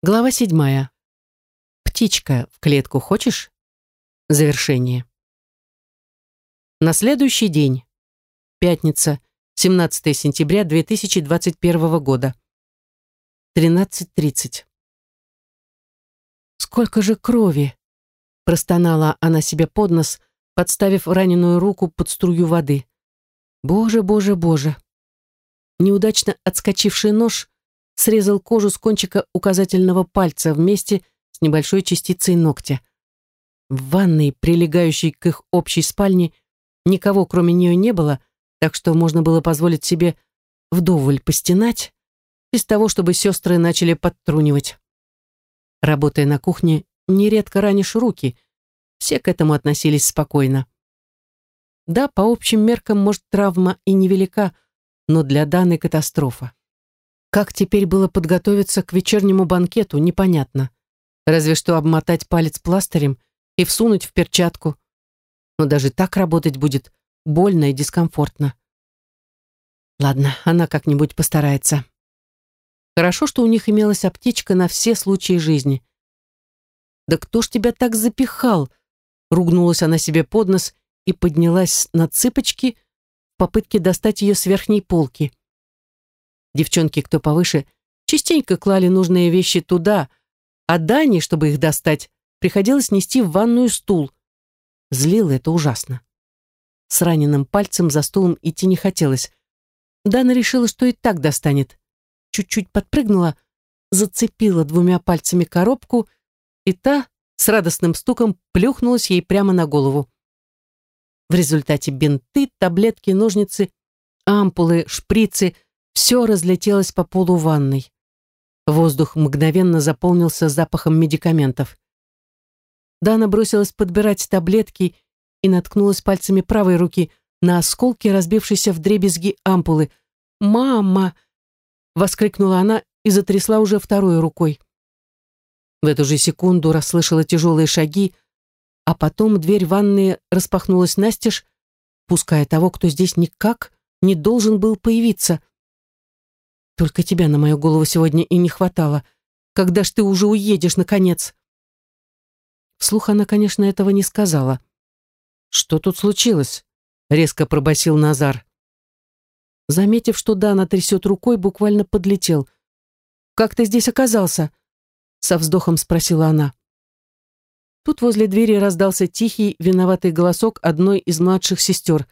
Глава седьмая. Птичка в клетку хочешь? Завершение. На следующий день. Пятница, 17 сентября 2021 года. 13.30. «Сколько же крови!» простонала она себе под нос, подставив раненую руку под струю воды. «Боже, боже, боже!» Неудачно отскочивший нож срезал кожу с кончика указательного пальца вместе с небольшой частицей ногтя. В ванной, прилегающей к их общей спальне, никого кроме нее не было, так что можно было позволить себе вдоволь постенать, без того, чтобы сестры начали подтрунивать. Работая на кухне, нередко ранишь руки, все к этому относились спокойно. Да, по общим меркам, может, травма и невелика, но для данной катастрофа. Как теперь было подготовиться к вечернему банкету, непонятно. Разве что обмотать палец пластырем и всунуть в перчатку. Но даже так работать будет больно и дискомфортно. Ладно, она как-нибудь постарается. Хорошо, что у них имелась аптечка на все случаи жизни. «Да кто ж тебя так запихал?» Ругнулась она себе под нос и поднялась на цыпочки в попытке достать ее с верхней полки. Девчонки, кто повыше, частенько клали нужные вещи туда, а Дане, чтобы их достать, приходилось нести в ванную стул. Злило это ужасно. С раненым пальцем за стулом идти не хотелось. Дана решила, что и так достанет. Чуть-чуть подпрыгнула, зацепила двумя пальцами коробку, и та с радостным стуком плюхнулась ей прямо на голову. В результате бинты, таблетки, ножницы, ампулы, шприцы — все разлетелось по полу ванной. Воздух мгновенно заполнился запахом медикаментов. Дана бросилась подбирать таблетки и наткнулась пальцами правой руки на осколки, разбившейся в дребезги ампулы. «Мама!» — воскликнула она и затрясла уже второй рукой. В эту же секунду расслышала тяжелые шаги, а потом дверь ванной распахнулась настежь, пуская того, кто здесь никак не должен был появиться. Только тебя на мою голову сегодня и не хватало. Когда ж ты уже уедешь, наконец?» Вслух она, конечно, этого не сказала. «Что тут случилось?» — резко пробасил Назар. Заметив, что Дана трясет рукой, буквально подлетел. «Как ты здесь оказался?» — со вздохом спросила она. Тут возле двери раздался тихий, виноватый голосок одной из младших сестер.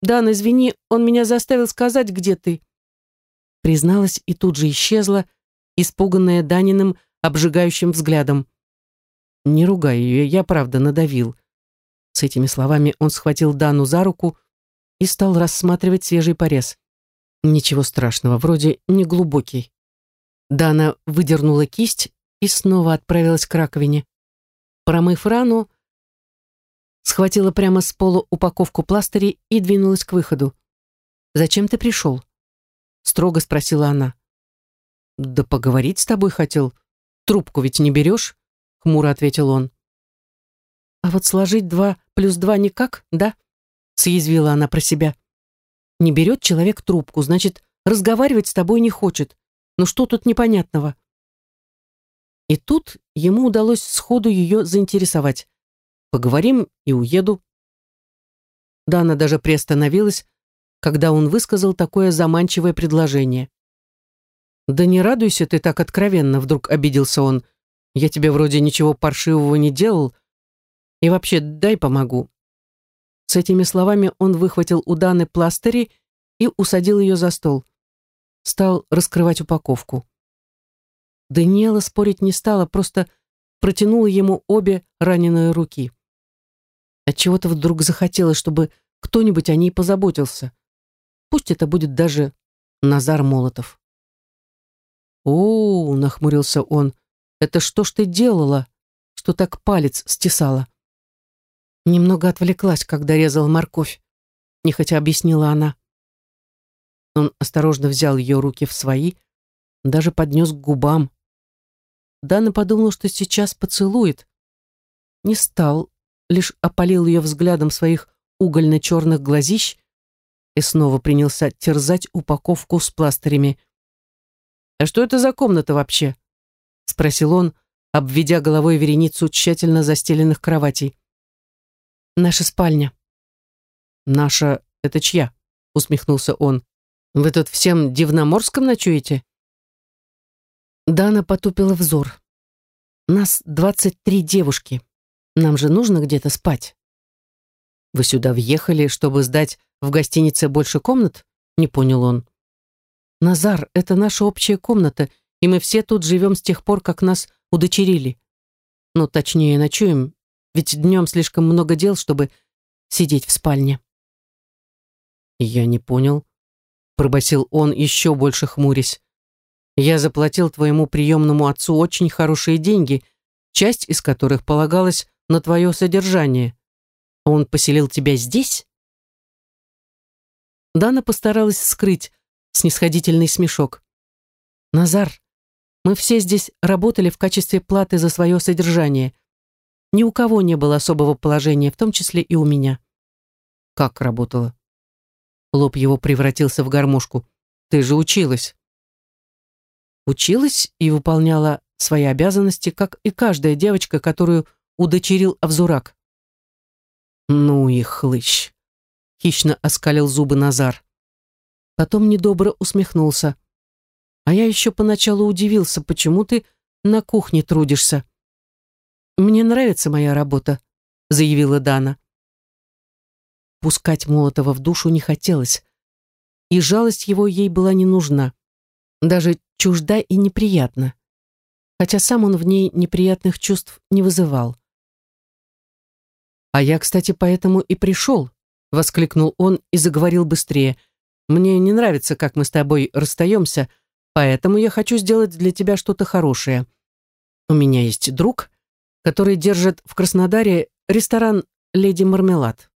«Дан, извини, он меня заставил сказать, где ты» призналась и тут же исчезла, испуганная Даниным обжигающим взглядом. «Не ругай ее, я правда надавил». С этими словами он схватил Дану за руку и стал рассматривать свежий порез. Ничего страшного, вроде неглубокий. Дана выдернула кисть и снова отправилась к раковине. Промыв рану, схватила прямо с пола упаковку пластырей и двинулась к выходу. «Зачем ты пришел?» Строго спросила она. «Да поговорить с тобой хотел. Трубку ведь не берешь?» — хмуро ответил он. «А вот сложить два плюс два никак, да?» — съязвила она про себя. «Не берет человек трубку, значит, разговаривать с тобой не хочет. Ну что тут непонятного?» И тут ему удалось сходу ее заинтересовать. «Поговорим и уеду». Дана даже приостановилась, когда он высказал такое заманчивое предложение. «Да не радуйся ты так откровенно», — вдруг обиделся он. «Я тебе вроде ничего паршивого не делал. И вообще, дай помогу». С этими словами он выхватил у Даны пластыри и усадил ее за стол. Стал раскрывать упаковку. Даниэла спорить не стала, просто протянула ему обе раненые руки. Отчего-то вдруг захотелось, чтобы кто-нибудь о ней позаботился. Пусть это будет даже Назар Молотов. «О, — нахмурился он, — это что ж ты делала, что так палец стесала?» Немного отвлеклась, когда резала морковь, нехотя объяснила она. Он осторожно взял ее руки в свои, даже поднес к губам. Дана подумала, что сейчас поцелует. Не стал, лишь опалил ее взглядом своих угольно-черных глазищ и снова принялся терзать упаковку с пластырями. «А что это за комната вообще?» — спросил он, обведя головой вереницу тщательно застеленных кроватей. «Наша спальня». «Наша — это чья?» — усмехнулся он. «Вы тут всем Дивноморском ночуете?» Дана потупила взор. «Нас двадцать три девушки. Нам же нужно где-то спать». «Вы сюда въехали, чтобы сдать в гостинице больше комнат?» — не понял он. «Назар, это наша общая комната, и мы все тут живем с тех пор, как нас удочерили. Ну, точнее, ночуем, ведь днем слишком много дел, чтобы сидеть в спальне». «Я не понял», — пробасил он, еще больше хмурясь. «Я заплатил твоему приемному отцу очень хорошие деньги, часть из которых полагалась на твое содержание. Он поселил тебя здесь?» Дана постаралась скрыть снисходительный смешок. «Назар, мы все здесь работали в качестве платы за свое содержание. Ни у кого не было особого положения, в том числе и у меня». «Как работала?» Лоб его превратился в гармошку. «Ты же училась». Училась и выполняла свои обязанности, как и каждая девочка, которую удочерил Авзурак. «Ну и хлыщ!» — хищно оскалил зубы Назар. Потом недобро усмехнулся. «А я еще поначалу удивился, почему ты на кухне трудишься». «Мне нравится моя работа», — заявила Дана. Пускать Молотова в душу не хотелось, и жалость его ей была не нужна, даже чужда и неприятна, хотя сам он в ней неприятных чувств не вызывал. «А я, кстати, поэтому и пришел», — воскликнул он и заговорил быстрее. «Мне не нравится, как мы с тобой расстаемся, поэтому я хочу сделать для тебя что-то хорошее. У меня есть друг, который держит в Краснодаре ресторан «Леди Мармелад».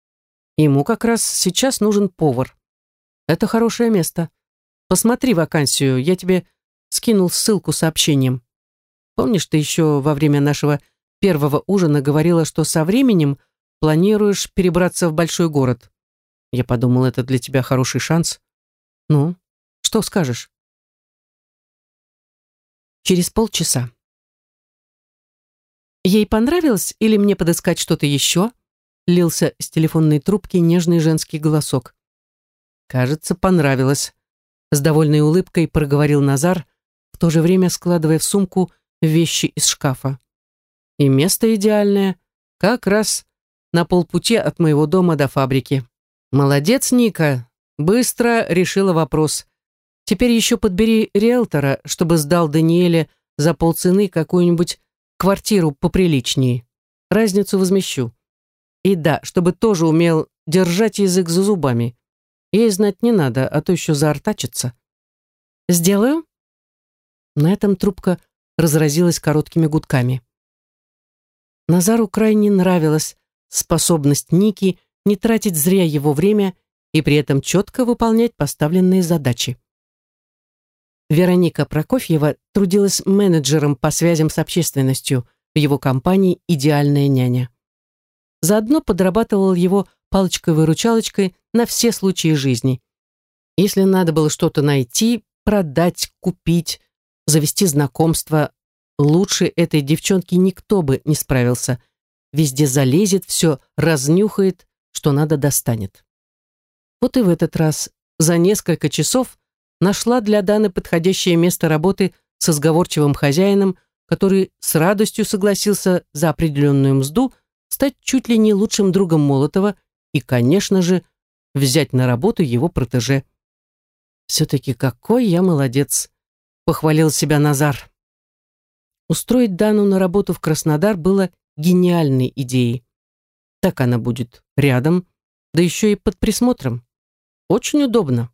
Ему как раз сейчас нужен повар. Это хорошее место. Посмотри вакансию, я тебе скинул ссылку сообщением. Помнишь, ты еще во время нашего первого ужина говорила, что со временем планируешь перебраться в большой город? Я подумал, это для тебя хороший шанс. Ну, что скажешь? Через полчаса. Ей понравилось или мне подыскать что-то еще? лился с телефонной трубки нежный женский голосок. «Кажется, понравилось», — с довольной улыбкой проговорил Назар, в то же время складывая в сумку вещи из шкафа. «И место идеальное, как раз на полпути от моего дома до фабрики. Молодец, Ника, быстро решила вопрос. Теперь еще подбери риэлтора, чтобы сдал Даниэле за полцены какую-нибудь квартиру поприличнее. Разницу возмещу. И да, чтобы тоже умел держать язык за зубами. Ей знать не надо, а то еще заортачится. «Сделаю?» На этом трубка разразилась короткими гудками. Назару крайне нравилась способность Ники не тратить зря его время и при этом четко выполнять поставленные задачи. Вероника Прокофьева трудилась менеджером по связям с общественностью в его компании «Идеальная няня». Заодно подрабатывал его палочкой-выручалочкой на все случаи жизни. Если надо было что-то найти, продать, купить, завести знакомство, лучше этой девчонки никто бы не справился. Везде залезет, все разнюхает, что надо достанет. Вот и в этот раз за несколько часов нашла для Даны подходящее место работы со сговорчивым хозяином, который с радостью согласился за определенную мзду стать чуть ли не лучшим другом Молотова и, конечно же, взять на работу его протеже. «Все-таки какой я молодец!» — похвалил себя Назар. Устроить Дану на работу в Краснодар было гениальной идеей. Так она будет рядом, да еще и под присмотром. Очень удобно.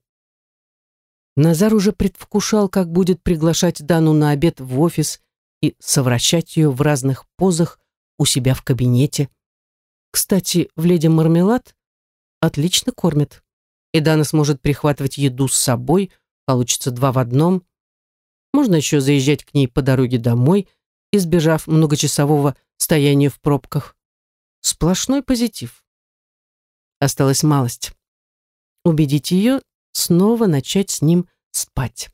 Назар уже предвкушал, как будет приглашать Дану на обед в офис и совращать ее в разных позах у себя в кабинете. Кстати, в «Леди Мармелад» отлично кормят. И Дана сможет прихватывать еду с собой, получится два в одном. Можно еще заезжать к ней по дороге домой, избежав многочасового стояния в пробках. Сплошной позитив. Осталась малость. Убедить ее снова начать с ним спать.